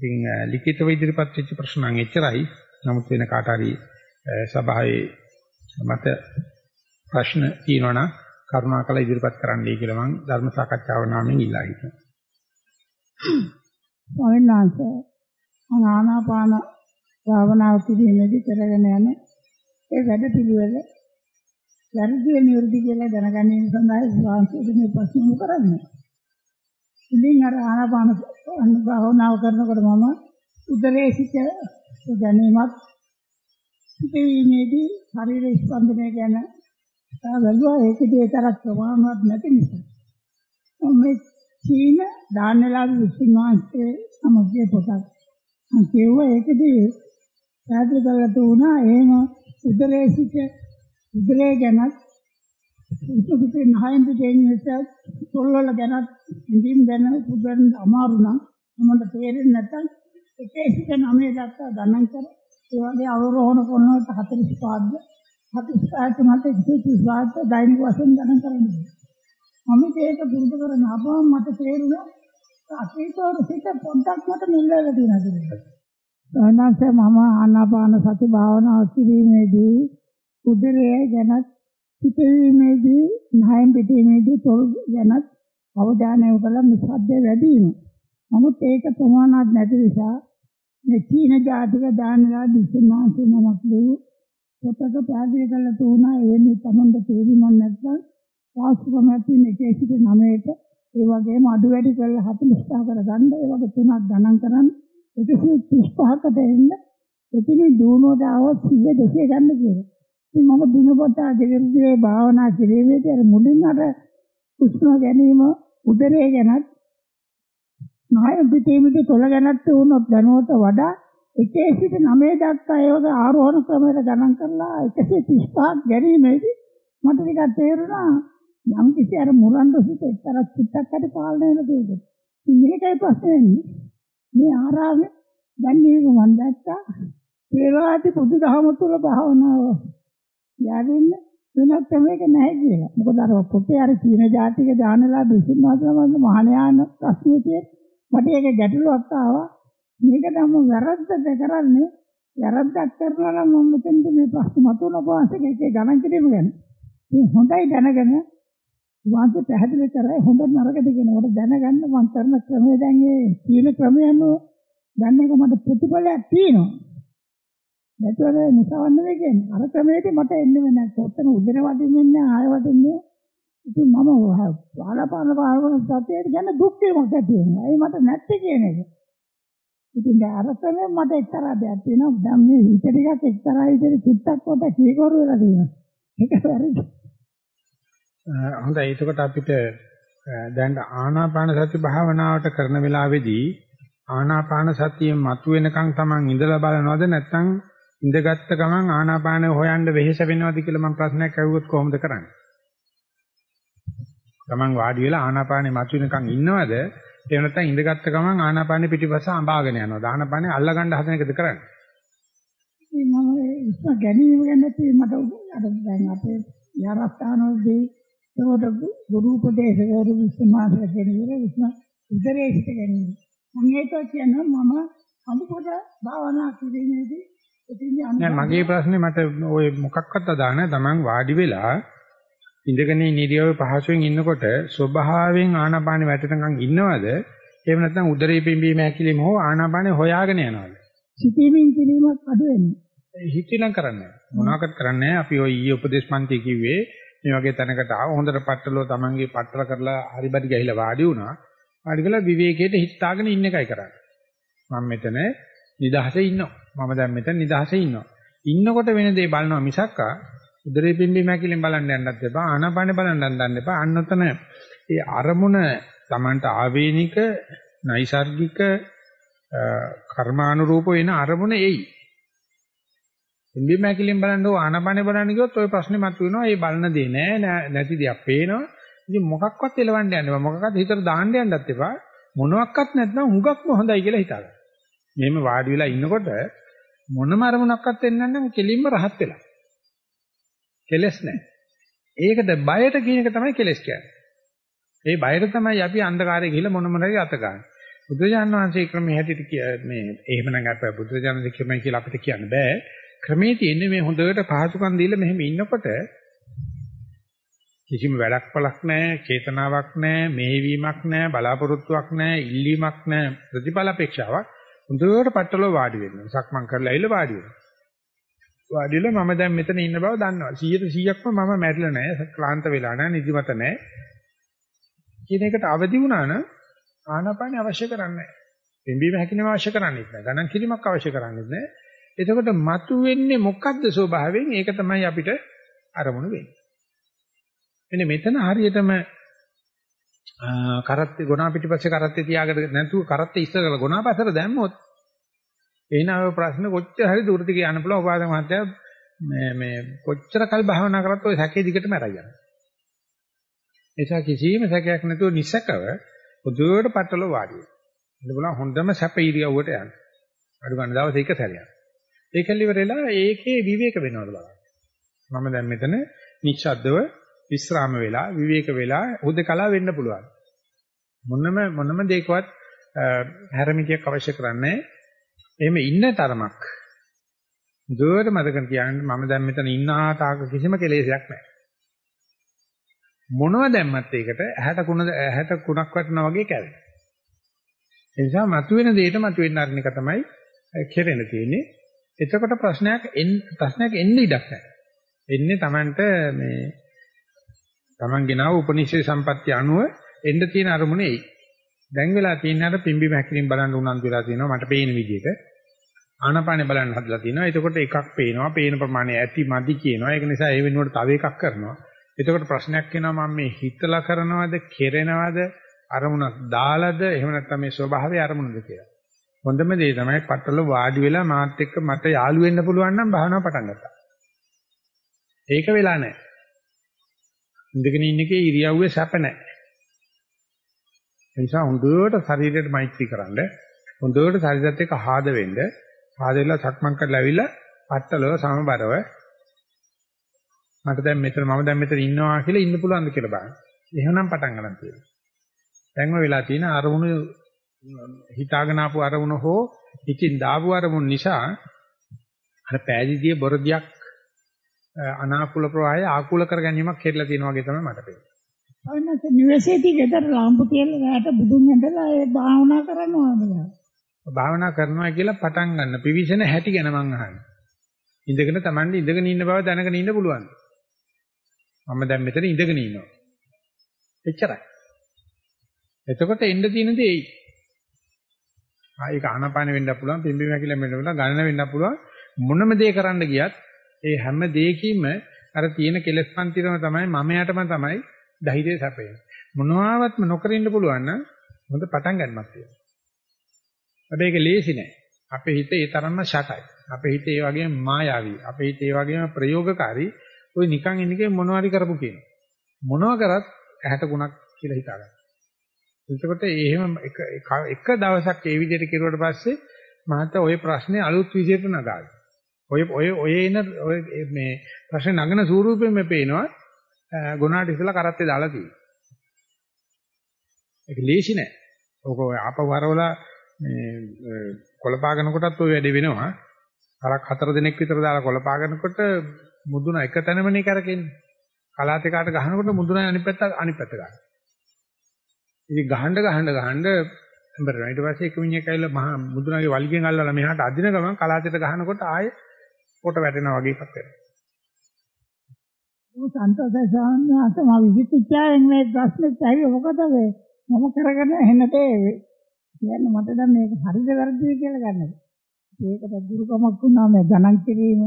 ඉතින් ලිඛිතව ඉදිරිපත් වෙච්ච ප්‍රශ්න නම් එච්චරයි. නමුත් වෙන කාට හරි සභාවේ මත ප්‍රශ්න තියෙනවා නම් කරුණාකර ඉදිරිපත් කරන්නයි කියලා මම ධර්ම සාකච්ඡාව නාමයෙන් ඉල්ලා හිටිනවා. ස්වාමීන් වහන්සේ ආනාපාන භාවනාව කිරීමේදී කරගෙන යන ඒ වැඩ පිළිවෙල වැරදි නිවැරදි කියලා දැනගැනීම සඳහා වාංශයේ මේ ප්‍රශ්න කරන්නේ. ඉතින් අර ආනාපාන භාවනාව කරනකොට මම උදරයේ සිට දැනීමක් සිටීමේදී ශරීර ස්පන්දනය ගැන බැලුවා ඒකදී තරක් ප්‍රමාණවත් නැති නිසා. මම චීන දාන්නලාගේ විශ්වාසයේ සමගිය පොතක්. මම කියුවා ඒකදී පැහැදිලි කරලා තුනා එහෙම උදරයේ සිට උදරය ගැනත් උපුතේ නහයෙන් දෙන්නේ නිසා තොල්වල ගැනත් ඉඳින් දැන පුදුන් අමාරු නම් මමට තේරෙන්නේ නැත්නම් එකේ සිට නවයේ දක්වා ගණන් කර ඒ වගේ අවරෝහණ කරනකොට 45ද 45ට මට 135ට දෛනික වශයෙන් ගණන් කරන්නේ. මම මේක පුරුදු කරන අපම මට තේරුණා අතීතවල සිට පොඩ්ඩක් මට මෙල්ලලා තියෙනවා කියලා. සෝනන්ස මම ආනාපාන සති භාවනාව කිරීමේදී උදරයේ ගැනත් පිටීමේදී නහයෙන් පිටීමේදී තොල් ගැනත් අවධානය යොමු නිසද්ද වැඩි වීම. නමුත් ඒක ප්‍රමාණවත් නැති නිසා මේ චීන ජාතික දානලා දිසනාසි නමක් ලේ පොතක පැහැදිලි කරලා තුනා එන්නේ තමන්ට තේරුම් නැත්නම් වාස්තුකමැති එකේ සිට නවයට ඒ වගේම අඩු වැඩි කරලා 45 කරගන්න ඒ වගේ තුනක් ගණන් කරන් 135කට එන්න එතනින් දුවනෝට આવොත් 100 200 ගන්න කියලා. ඉතින් මම දිනපතා දෙවියන්ගේ භාවනා කිරීමේදී අර මුලින් අර උෂ්ණ ගැනීම උදරය ගැනත් නාය පිටීමේදී තොල ගැනත් වුණොත් දැනුවට වඩා එකේ සිට 9 දක්වා ඒ වගේ ආරෝහණ ක්‍රමයකට ගණන් කරලා 135ක් ගැනීමේදී මට ටිකක් තේරුණා යම් කිසි අර මුරන්ඩ සිට එක්තරා චුට්ටක් හරි පාලනය වෙන දෙයක්. මේකයි ප්‍රශ්නේ. මේ ආරාමේ දැන් මේක මම දැක්කා. ඒවාදී බුදුදහම තුළ භාවනාව යදින්න වෙනත් ක්‍රමයක නැහැ කියලා. මොකද අර පොතේ අර චීන ජාතික දානලා බිසින්වාසම මහානයාන ප්‍රශ්නේ තියෙන මට ඒක ගැටලුවක් ආවා. මේක නම් වැරද්දද කරන්නේ වැරද්දක් කරනවා නම් මම මෙතෙන්ද මේ ප්‍රශ්න මතුවන පාසක එකේ ගණන් කිරීම ගැන. මේ හොඳයි දැනගෙන වාන්ත පැහැදිලි කරයි හොඳ නරකද කියනකොට දැනගන්න මම කරන ක්‍රමය දැන් ඒ චීන ක්‍රමය අනුව දැන් එක මට ප්‍රතිඵලයක් තියෙනවා. නැතුව නිසාවන්න නෙවෙයි කියන්නේ. අර ක්‍රමයේදී මට එන්නේ නැහැ. ඔතන උදේන වදින්නේ ආය වදින්නේ. ඉතින් මම පාලපාන පාවන සතියේ ගැන දුක් වේමක් ඇති වෙනවා. ඒ මට නැත්තේ කියන එක. ඉතින් අර ක්‍රමයේ මට එක්තරා දෙයක් තියෙනවා. දැන් මේ හිත ටිකක් එක්තරා විදිහට චුට්ටක් කොට කීකරු වෙලා තියෙනවා. ඒක වැරදි. හොඳයි. එතකොට අපිට දැන් ආනාපාන සති භාවනාවට කරන වෙලාවේදී ආනාපාන සතියෙන් මතුවෙනකන් Taman ඉඳලා බලනවද නැත්නම් ඉඳගත්ත ගමන් ආනාපානය හොයන්න වෙහෙස වෙනවද කියලා මම ප්‍රශ්නයක් අහුවොත් කොහොමද කරන්නේ? Taman වාඩි වෙලා ආනාපානෙ මතුවෙනකන් ඉන්නවද? එහෙම නැත්නම් ඉඳගත්ත ගමන් ආනාපානෙ පිටිපස්ස අඹාගෙන යනවද? ආනාපානෙ අල්ලගන්න හදන එකද කරන්නේ? මම ඉස්ස ගැනීම ගැන මට අර දැන් අපේ යාරස්ථානවලදී ඒකට ගුරු උපදේශ ගුරු විශ්වාසය කියන විශ්ව ඉතරේ හිත ගැනීම. මම ඒක කියනවා මම අමුපොත භාවනා කිරීමේදී නෑ මගේ ප්‍රශ්නේ මට ওই මොකක්වත් අදා නැහැ. Taman වාඩි වෙලා ඉඳගෙන නිරියව පහසුවෙන් ඉන්නකොට ස්වභාවයෙන් ආනාපානෙ වැටෙනකන් ඉන්නවද? එහෙම නැත්නම් උදරේ පිම්බීම හැකිලිම හෝ ආනාපානෙ හොයාගෙන යනවද? සිටීමෙන් කිරීමක් අඩු වෙන්නේ. හිතිනම් කරන්නේ මොනවාකට කරන්නේ අපි ওই ඊයේ උපදේශ පන්ති කිව්වේ මේ වගේ තැනකට ආව හොඳට පట్టලෝ Tamanගේ පట్టල කරලා හරිබරි ගහිලා වාඩි වුණා. වාඩි වෙලා විවේකයට හිතාගෙන ඉන්න එකයි කරන්නේ. මම මෙතන නිදහසේ ඉන්නවා. මම දැන් මෙතන නිදහසේ ඉන්නවා. ඉන්නකොට වෙන දේ බලනවා මිසක් උදරේ පිම්බි මැකිලෙන් බලන්න යන්නත් එපා. ආනාපානේ බලන්න යන්නත් එපා. අන්නතන ඒ අරමුණ Tamanට ආවේනික, නයිසાર્ගික, කර්මානුරූප වෙන අරමුණ එයි. පිම්බි මැකිලෙන් බලන්න ඕ ආනාපානේ බලන්න කිව්වොත් ওই ප්‍රශ්නේ මතුවෙනවා. ඒ බලන දේ නෑ නැති දෙයක් පේනවා. ඉතින් මොකක්වත් එලවන්න යන්න එපා. මොකක්වත් හිතට දාන්න යන්නත් එපා. මොනවත් නැත්නම් හුඟක්ම හොඳයි කියලා හිතාගන්න. මෙහෙම වාඩි වෙලා ඉන්නකොට මොනම අරමුණක්වත් එන්නේ නැත්නම් කෙලින්ම රහත් වෙලා. කෙලස් නැහැ. ඒකට බයට කියන එක තමයි කෙලස් කියන්නේ. ඒ බයට තමයි අපි අන්ධකාරයේ ගිහිල්ලා මොන මොනරි අත ගන්න. බුදුජාන විශ්ේ ක්‍රමයේ හැටියට කිය- මේ එහෙමනම් අප බුදුජාන විශ්ේ ක්‍රමය කියලා අපිට කියන්න බෑ. ක්‍රමේ තියෙන්නේ මේ හොඳට පහසුකම් දීලා මෙහෙම ඉන්නකොට කිසිම වැඩක් පළක් නැහැ, චේතනාවක් නැහැ, මෙහෙවීමක් නැහැ, බලාපොරොත්තුවක් නැහැ, ඉල්ලීමක් නැහැ, ප්‍රතිඵල අපේක්ෂාවක්. හොඳට පట్టල වාඩි වෙනවා. සක්මන් කරලා ඇවිල්ලා වාඩි වෙනවා. වාඩි වෙලා මම දැන් මෙතන ඉන්න බව දන්නවා. 100%ක්ම මම මැරිලා නැහැ, ක්ලාන්ත වෙලා නැහැ, නිදිමත නැහැ. කියන එකට අවදි වුණා නම් ආනාපානිය අවශ්‍ය කරන්නේ නැහැ. පිම්බීම හැකිනම අවශ්‍ය කරන්නේ නැහැ. ගණන් කිරීමක් අවශ්‍ය කරන්නේ නැහැ. එතකොට මතු වෙන්නේ මොකද්ද ස්වභාවයෙන්? ඒක තමයි අපිට අරමුණු වෙන්නේ. එනේ මෙතන හරියටම කරත්තේ ගොනා පිටිපස්සේ කරත්තේ තියාගෙන නැතුව කරත්තේ ඉස්සර කරලා ගොනා පස්සට දැම්මොත් එහෙනම් ඔය ප්‍රශ්න කොච්චර හරි දුරට කියන්න පුළුවන් උපාද මහත්තයා මේ මේ කොච්චර කල් භාවනා කරත් ඔය සැකේ දිගටම අරයි යනවා. නිසා කිසිම සැකයක් නැතුව නිසකව බුදුවට පట్టල වාඩි වෙනවා. ඉන්න බලන්න හොඳම සැප ඉරියව්වට යන්න. අඩු ගන්න දවස් එක සැරයක්. ඒකල් ඉවරලා ඒකේ විවේක වෙනවද බලන්න. මම දැන් මෙතන නිශ්ශබ්දව විස්්‍රාම වෙලා විවේක වෙලා හුදකලා වෙන්න පුළුවන්. මොනම මොනම දෙයකවත් හැරමිටියක් අවශ්‍ය කරන්නේ එහෙම ඉන්න තරමක්. දුවට මතක තියාගන්න මම දැන් මෙතන ඉන්න ආතාවක කිසිම කෙලෙසයක් නැහැ. මොනව දැම්මත් ඒකට ඇහැට කුණ ඇහැට කුණක් වටනා වගේ කැවෙනවා. ඒ නිසා මතුවෙන දෙයට මතුවෙන්න අරින එක තමයි කෙරෙන්න තියෙන්නේ. එතකොට ප්‍රශ්නයක් ප්‍රශ්නයක් එන්න ඉඩක් නැහැ. එන්නේ Tamanට මේ Taman ගෙනාව උපනිෂේ සම්පත්‍ය අනුව එන්න තියෙන අරමුණේ දැන් වෙලා තියෙන අර පිම්බි මැකිලින් බලන්න උනන්දු වෙලා තියෙනවා මට පේන විදිහට ආනාපානෙ බලන්න හදලා තියෙනවා එතකොට එකක් පේනවා පේන ප්‍රමාණය ඇති මදි කියනවා ඒක නිසා ඒ වෙනුවට තව එකක් කරනවා එතකොට ප්‍රශ්නයක් එනවා මම මේ හිතලා කරනවද කෙරෙනවද අරමුණක් දාලාද එහෙම නැත්නම් මේ ස්වභාවය අරමුණද කියලා හොඳම දේ තමයි පట్టල වාඩි වෙලා මාත් එක්ක මට යාළු වෙන්න පුළුවන් නම් භාවනාව පටන් ගත්තා. ඒක වෙලා නැහැ. ඉඳගෙන ඉන්න එකේ ඉරියව්වේ සැප නැහැ. ඒ නිසා හොඳට ශරීරයට මෛත්‍රී කරන්න හොඳට ශරීරයත් එක්ක ආද වෙන්න ආද වෙලා සක්මන් කරලා ඇවිල්ලා පట్టලව සමබරව මට දැන් මෙතන මම දැන් මෙතන ඉන්නවා කියලා ඉන්න පුළුවන්ද කියලා බලන්න. එහෙනම් පටන් ගන්න තියෙනවා. දැන්ම වෙලා තියෙන අරමුණු හිතාගෙන ආපු අරමුණ හෝ ඉතින් දාපු අරමුණ නිසා අර පෑදීදී බොරදියක් අනාකූල ප්‍රවාහය ආකූල කර ගැනීමක් කෙරලා තියෙනවා වගේ තමයි මට පේන්නේ. අවනත් නිවසේදී ගෙදර ලාම්පු තියලා රැට බුදුන් ඇඳලා ඒ භාවනා කරනවාද? භාවනා කරනවා කියලා පටන් ගන්න පිවිසෙන හැටි ගැන මං අහන්නේ. ඉඳගෙන Tamande ඉඳගෙන ඉන්න බව දැනගෙන ඉන්න පුළුවන්. මම දැන් මෙතන ඉඳගෙන ඉන්නවා. එච්චරයි. එතකොට එන්න තියෙන දේ එයි. ආයක ආනපාන වෙන්න පුළුවන්, පිම්බීම හැකිලෙන් වෙන්න පුළුවන්, ගණන වෙන්න පුළුවන්. මොනම දේ කරන්න ගියත් ඒ හැම දෙයකින්ම අර තියෙන කෙලස් පන්තිරම තමයි මම යටම තමයි ධෛර්යය සැපෙන්නේ. මොනවාවත්ම නොකර ඉන්න පුළුවන් නම් හොඳ පටන් ගන්නක් තියෙනවා. හැබැයි ඒක ලේසි නෑ. අපේ හිත ඒ තරම්ම ෂටයි. අපේ හිත ඒ වගේම මායාවී. අපේ හිත ඒ වගේම ප්‍රයෝගකාරී. ඔය නිකන් ඉන්නකේ මොනවාරි කරපු කියනවා. මොනවා කරත් ඇහැට ගුණක් කියලා හිතාගන්න. එතකොට එහෙම එක එක දවසක් ඒ විදිහට කෙරුවට පස්සේ මහත ඔය ප්‍රශ්නේ අලුත් විදිහට නගාවි. ඔය ඔය ඔය එන ඔය මේ ප්‍රශ්න නගන ස්වරූපෙම පේනවා ගුණාට ඉස්සලා කරත්තේ දාලා තියෙනවා. ඒක ලේසි නෑ. ඕක ආපහු වරවලා මේ කොළපාගන කොටත් ওই වැඩේ වෙනවා. කරක් හතර දිනක් විතර දාලා කොළපාගනකොට මුදුන එක තැනමනේ කරකෙන්නේ. කලාතේ කාට ගහනකොට මුදුන අනිත් පැත්ත අනිත් පැත්ත ගන්න. ඉතින් ගහන්න ගහන්න ගහන්න එම්බරන ඊට පස්සේ එක මිනිහෙක් ඇවිල්ලා මහා මුදුනගේ වලිගෙන් අල්ලලා මෙහාට අදින ගමන් කලාතේට ගහනකොට ආයේ කොට වැටෙනා වගේ එකක් වෙනවා. ඔය සන්තෝෂ සාමනාත මා විචිකිච්ඡාවෙන් මේ ප්‍රශ්නෙත් ඇහුවේ මොකද වේ මම කරගෙන එන්නට කියන්නේ මට දැන් මේක හරිද වැරදිද කියලා ගන්නද ඒකට දුරුකමක් වුණා මේ ගණන් කිරීම.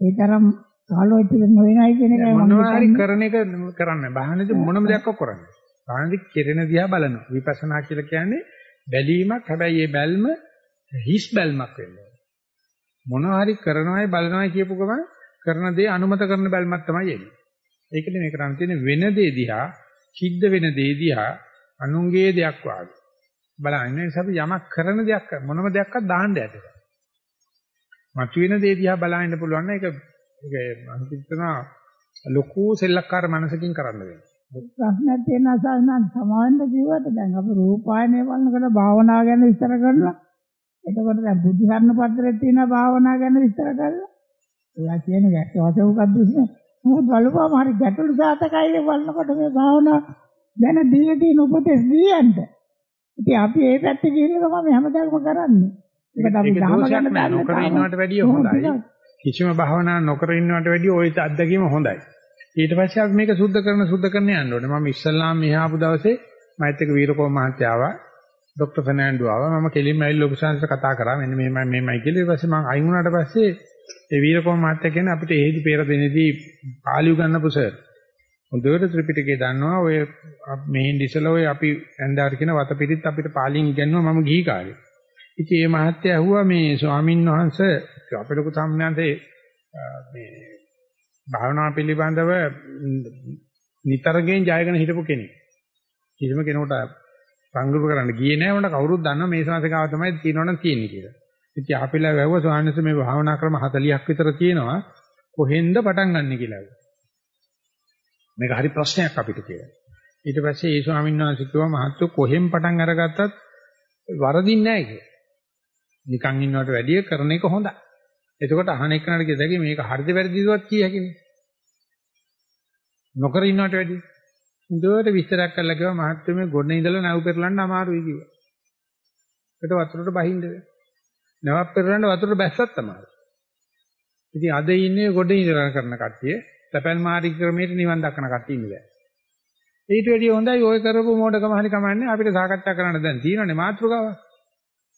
ඒ තරම් කාලෝචිත නොවෙනයි කියන එක මොනවා හරි කරන එක කරන්න බාහනද මොනම දෙයක් කරන්නේ බාහනද කෙරෙන දිහා බලනවා. විපස්සනා කියලා කියන්නේ බැලීමක්. හැබැයි ඒ බැල්ම හිස් බැල්මක් වෙනවා මොනවා හරි කරනවායි බලනවායි කියපු ගමන් කරන දේ අනුමත කරන බැල්මක් තමයි එන්නේ. ඒකනේ මේ කරන්න තියෙන්නේ වෙන දේ දිහා, සිද්ධ වෙන දේ දිහා අනුන්ගේ දෙයක් වාගේ. බලන්න නිසා අපි යමක් කරන දෙයක් මොනම දෙයක්වත් දාන්න යටද. මතුවෙන දේ දිහා බලන්න පුළුවන් නම් ඒක ඒක මම හිතනවා ලොකු සෙල්ලක්කාර මනසකින් කරන්න වෙනවා. ප්‍රශ්නයක් තියෙනවා සාමාන්‍ය සමාවෙන්ද කිව්වට දැන් අපි රූපායනය බලනකොට භාවනාව ගැන විස්තර කරනවා. එතකොට දැන් බුද්ධ ධර්ම පත්‍රයේ තියෙන භාවනාව ගැන විස්තර කරලා එයා කියන ගැටවස මොකක්ද කියන්නේ? මොකද බලපුවාම හරි ගැටළු සාතකයි බලනකොට මේ භාවනාව ගැන දීලා තියෙන උපදෙස් දීයන්ට. ඉතින් අපි ඒ පැත්තේ ගිහින් තමයි හැමදාම කරන්නේ. ඒකට අපි දහම ගන්න නොකර ඉන්නවට වැඩිය හොඳයි. කිසිම භාවනා නොකර ඉන්නවට වැඩිය ওই අත්දැකීම හොඳයි. ඊට පස්සේ අපි මේක සුද්ධ කරන සුද්ධ කරන යන්න ඕනේ. මම ඉස්සල්ලාම මෙහා ආපු දවසේ මෛත් එක වීරකෝම ડොක්ටර් ෆර්නෑන්ඩෝ ආවා. මම කෙලින්ම ඇවිල්ලා ඔබ සංසත කතා කරා. මෙන්න මෙහෙමයි මෙහෙමයි කියලා. ඊට පස්සේ මම අයින් වුණාට පස්සේ ඒ වීරකෝම මාත්‍ය කියන අපිට එහෙදි පෙර දිනේදී පාළි උගන්නපු සර් හොඳට ත්‍රිපිටකය දන්නවා. ඔය මෙහින් ඉස්සලා ඔය අපි ඇන්දාර කියන වතපිරිත් අපිට පාලියෙන් ඉගෙනුවා මම ගිහි කාලේ. ඉතින් මේ මහත්තයා ඇහුවා මේ ස්වාමින් වහන්සේ අපේ ලොකු සම්ඥාන්තේ මේ භාවනා පිළිබඳව නිතරගෙන් ජයගෙන හිටපු කෙනෙක්. කිසිම කෙනෙකුට සංග්‍රහ කරන්න ගියේ නැහැ. උන්ට කවුරුත් දන්නවා මේ ශාසකාව තමයි තියෙනවනම් තියෙන්නේ කියලා. ඉතින් ආපිලා වැවුව ස්වාමීන් මේ භාවනා ක්‍රම 40ක් විතර තියෙනවා. කොහෙන්ද පටන් ගන්න කියලා. මේක හරි ප්‍රශ්නයක් අපිට කියලා. ඊට පස්සේ ඒ ස්වාමීන් වහන්සේ කිව්වා මහත්තයෝ කොහෙන් පටන් අරගත්තත් වරදින්නේ නැහැ කියලා. නිකන් ඉන්නවට වැඩිය කරන එක හොඳයි. එතකොට අහන එක්කනට කියදකි මේක හරිද වැරදිදවත් කිය හැකිනේ. නොකර ඉන්නවට වැඩිය. හොඳට විස්තරයක් කරලා කිව්වා මහත්මයා මේ ගොඩ ඉඳලා නැව් පෙරලන්න අමාරුයි කිව්වා. ඒකට වතුරට බහින්න වෙනවා. නැවක් පෙරලන්න වතුරට බැස්සත් තමයි. ඉතින් අද ඉන්නේ ගොඩ ඉඳලා කරන කට්ටිය තැපැල් මාරි ක්‍රමයට නිවන් දක්වන කට්ටිය ඉන්නේ. ඊට වැඩිය හොඳයි ඔය කරපු මොඩකම හරි කමන්නේ අපිට සාකච්ඡා කරන්න දැන් තියෙනනේ මාතෘකාවක්.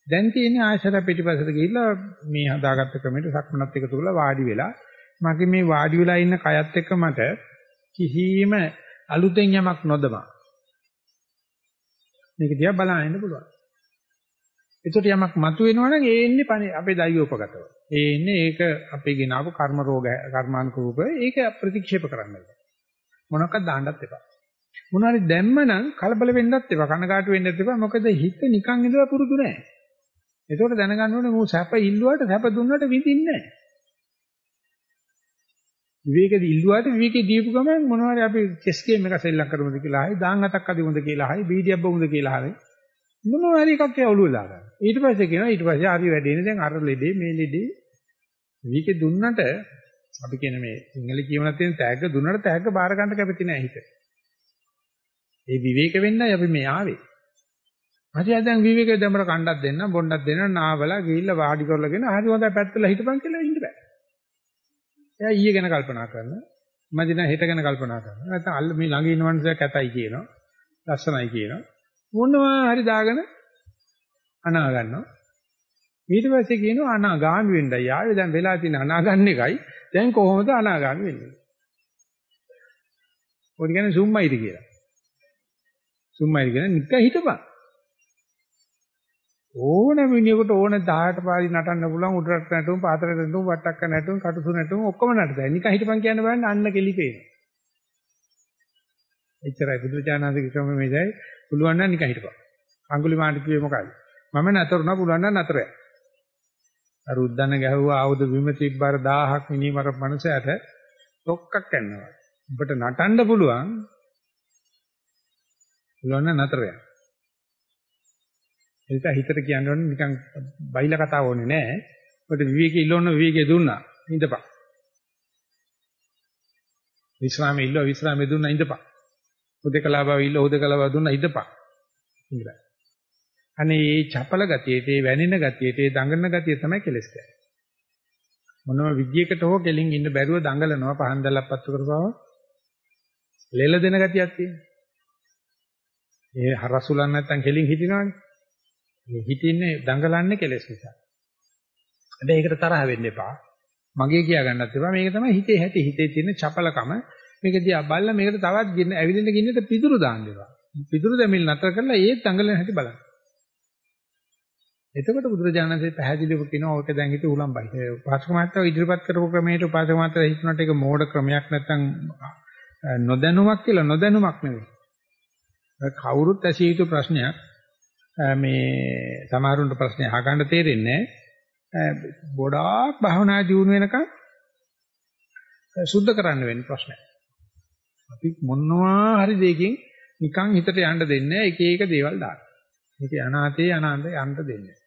දැන් තියෙන්නේ ආයසර පිටිපස්සට ගිහිල්ලා මේ හදාගත්ත ක්‍රමයට සක්මනත් එකතු කරලා වාඩි වෙලා මගේ මේ වාඩි වෙලා ඉන්න කයත් එක්ක මට කිසිම අලුතෙන් යමක් නොදමා මේක දිහා බලන්න ඉන්න පුළුවන්. ඒකට යමක් මතුවෙනවනම් ඒ ඉන්නේ අපේ දෛවෝපගතව. ඒ ඉන්නේ ඒක අපේ ගෙනාවු කර්ම රෝග කර්මානුක රූප ඒක ප්‍රතික්ෂේප කරන්න මොනවාක්වත් දාන්නත් එපා. මොනවාරි දැම්මනම් කලබල වෙන්නත් එපා කනගාටු වෙන්නත් එපා මොකද හිත නිකන් ඉඳලා පුරුදු නැහැ. ඒකෝට දැනගන්න ඕනේ මෝ සැප ඉල්ලුවාට සැප දුන්නට විඳින්නේ නැහැ. විවේකෙදි ඉල්ලුවාට විවේකෙ දීපු ගමන් මොනවාරි අපි චෙස් ගේම් එකක් සෙල්ලම් කරමුද කියලා හරි දාන් හතක් අදිමුද කියලා හරි බීඩියක් බමුද කියලා හරි මොනවාරි එකක් ඒ ඔළුව දාගන්න. ඊට පස්සේ කියනවා ඊට පස්සේ ආදි වැඩේනේ දැන් අර ලෙඩේ මේ ලෙඩේ විවේකෙ දුන්නට අපි කියන මේ සිංහල කියවන තියෙන තෑග්ග දුන්නට තෑග්ග බාර ගන්න කැමති නැහැ හිත. ඒ විවේක වෙන්නයි අපි මේ ආවේ. හරි දැන් විවේකේ දැමර කණ්ඩක් දෙන්න බොණ්ඩක් දෙන්න නාවලා ගිහිල්ලා වාඩි කරලාගෙන හරි හොඳයි පැත්තලා හිටපන් කියලා ඉන්න බෑ. එයා ඊයේ ගැන කල්පනා කරනවා. මදින හෙට ගැන කල්පනා කරනවා. නැත්නම් අල්ල මේ ළඟ ඉන්න මනුස්සයා කැතයි කියනවා. ලස්සනයි කියනවා. මොනවා හරි දාගෙන අනා ගන්නවා. ඊට පස්සේ කියනවා අනාගාමි වෙන්නයි ආවේ දැන් වෙලා තියෙන අනාගන්න එකයි දැන් කොහොමද අනාගාමි වෙන්නේ? ඔය කියන්නේ සුම්මයිද කියලා. සුම්මයිද කියන්නේ නික හිටපන්. ඕන මිනිහෙකුට ඕන 10ට පාරි නටන්න පුළුවන් උඩරට නටුම් පාතරට නටුම් වට්ටක්ක නටුම් කටුසු නටුම් ඔක්කොම නටතයි. නිකන් හිටපන් කියන්න බෑනේ අන්න කෙලි පේනවා. එච්චරයි බුදුචානන්දගේ ක්‍රම මේයි පුළුවන් නම් නිකන් හිටපන්. අඟුලිමාල කිව්වේ මොකක්ද? මම නතරුණා පුළුවන් නම් නතරය. අර උද්දන ගැහුවා ආවුද බිම තිබ්බර 1000ක් මිනිමර මනුස්සයට තොක්කක් කරනවා. ඔබට නටන්න පුළුවන්. පුළුවන් නම් නතරය. ඒක හිතට කියන්න ඕනේ නිකන් බයිලා කතාව ඕනේ නෑ. ඔබට විවේකී ඉල්ලන්න විවේකී දුන්නා. ඉඳපන්. විශ්‍රාමයේ ඉල්ල විශ්‍රාමයේ දුන්නා ඉඳපන්. උදකලා බව ඉල්ල උදකලා බව දුන්නා ඉඳපන්. ඉඳලා. අනේ මේ චපල ගතියට, මේ වැනින ගතියට, මේ දඟන ගතිය තමයි කෙලස් කියන්නේ. මොනම විද්‍යයකට හෝ කෙලින් ඉන්න බැරුව දඟලනවා පහන් දැල්ලක් පත්තු කරපුවම ලෙල දෙන ගතියක් තියෙනවා. ඒ හරසුලන් නැත්තම් කෙලින් හිටිනවනේ. මේ හිතින්නේ දඟලන්නේ කෙලෙස් නිසා. හැබැයි ඒකට තරහ වෙන්න එපා. මගේ කියා ගන්නත් එපා. මේක තමයි හිතේ ඇති හිතේ තියෙන චපලකම. මේක දිහා බලලා මේකට තවත් ගින්න ඇවිදින්න ගින්නට පිදුරු දාන්න එපා. පිදුරු දෙමිල් නතර කරලා ඒත් දඟලන හැටි බලන්න. එතකොට බුදුරජාණන්සේ පැහැදිලිව කියනවා ඔක දැන් හිත උලම්බයි. උපාසක මාත්‍රාව ඉදිරිපත් කරපු ක්‍රමයට උපාසක මාත්‍රාව හිතනට ඒක මෝඩ ක්‍රමයක් නැත්නම් නොදැනුමක් කියලා නොදැනුමක් නෙවෙයි. කවුරුත් ඇසිය යුතු ප්‍රශ්නයක්. මේ සමහරුන්ට ප්‍රශ්නේ අහගන්න තේරෙන්නේ ගොඩාක් භවනා දියුණු වෙනකන් සුද්ධ කරන්න වෙන ප්‍රශ්නයක්. අපි මොනවා හරි දෙයකින් නිකන් හිතට යන්න දෙන්නේ එක එක දේවල් දාන්න. ඒක අනාතේ අනාන්ත යන්න දෙන්නේ.